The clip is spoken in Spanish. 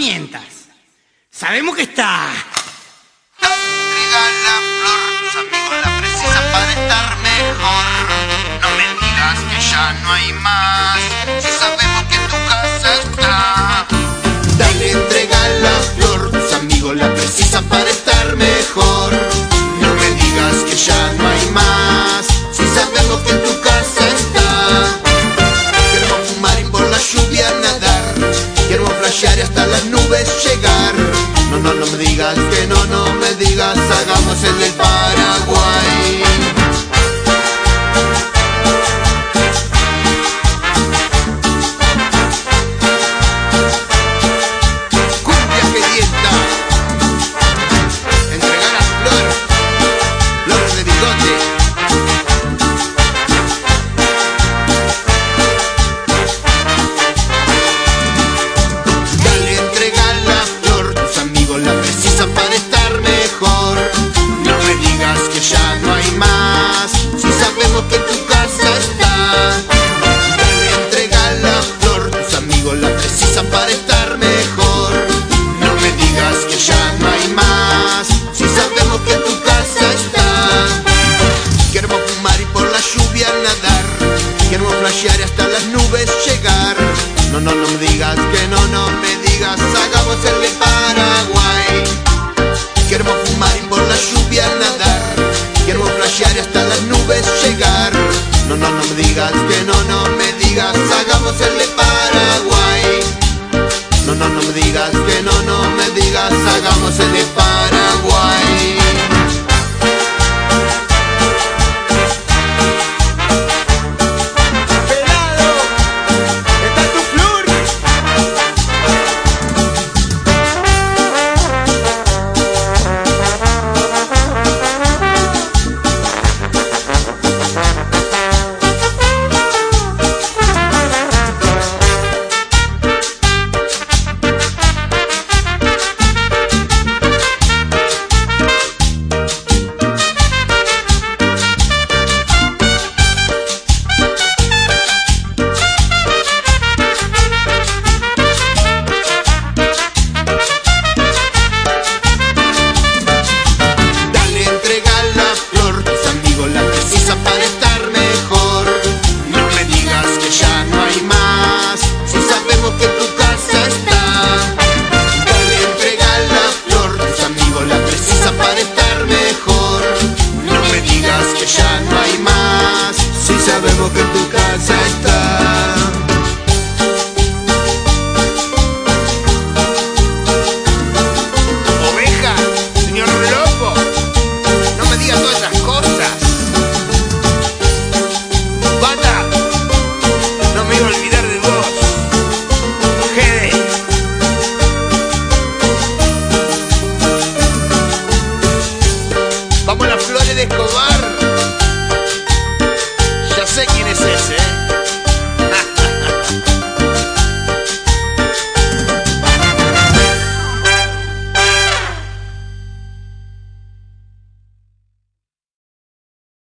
mientas. Sabemos que está. Regala flor, tus amigos la precisan para estar mejor. No me digas que ya no hay más. en el Paraguay. flashear hasta las nubes llegar. No, no, no me digas que no, no me digas, hagamos el de Paraguay. Queremos fumar y por la lluvia nadar. Queremos flashear hasta las nubes llegar. No, no, no me digas que no, no me digas, hagamos el de Paraguay. No, no, no me digas que no, no me digas, hagamos el de Paraguay. sabemos que en sé quién es ese.